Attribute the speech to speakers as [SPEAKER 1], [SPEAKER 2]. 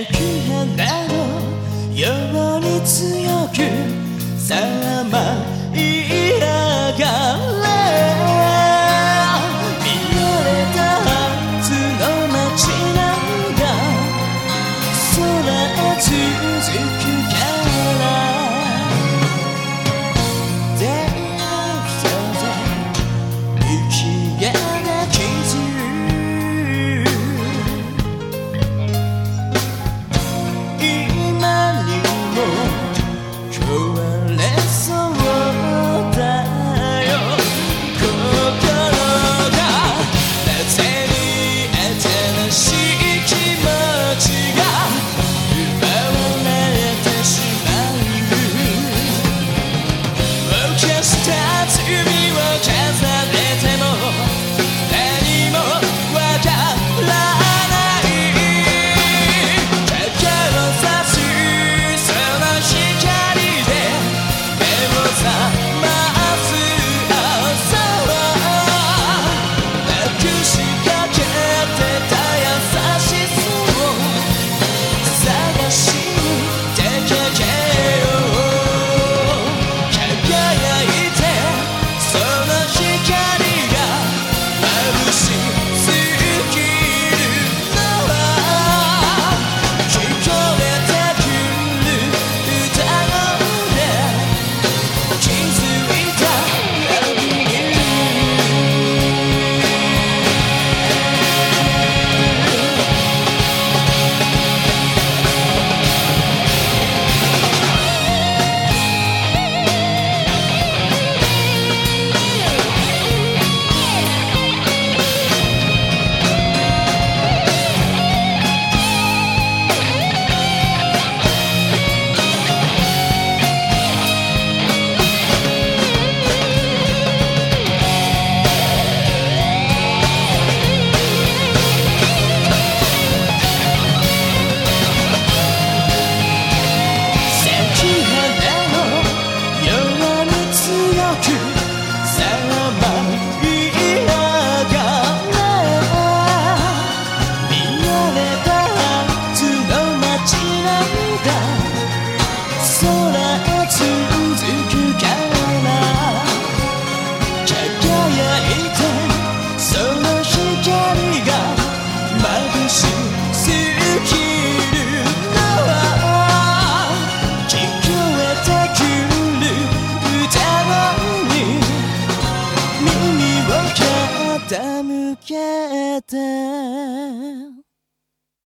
[SPEAKER 1] 雪花のよう。に強くさまば手向けて。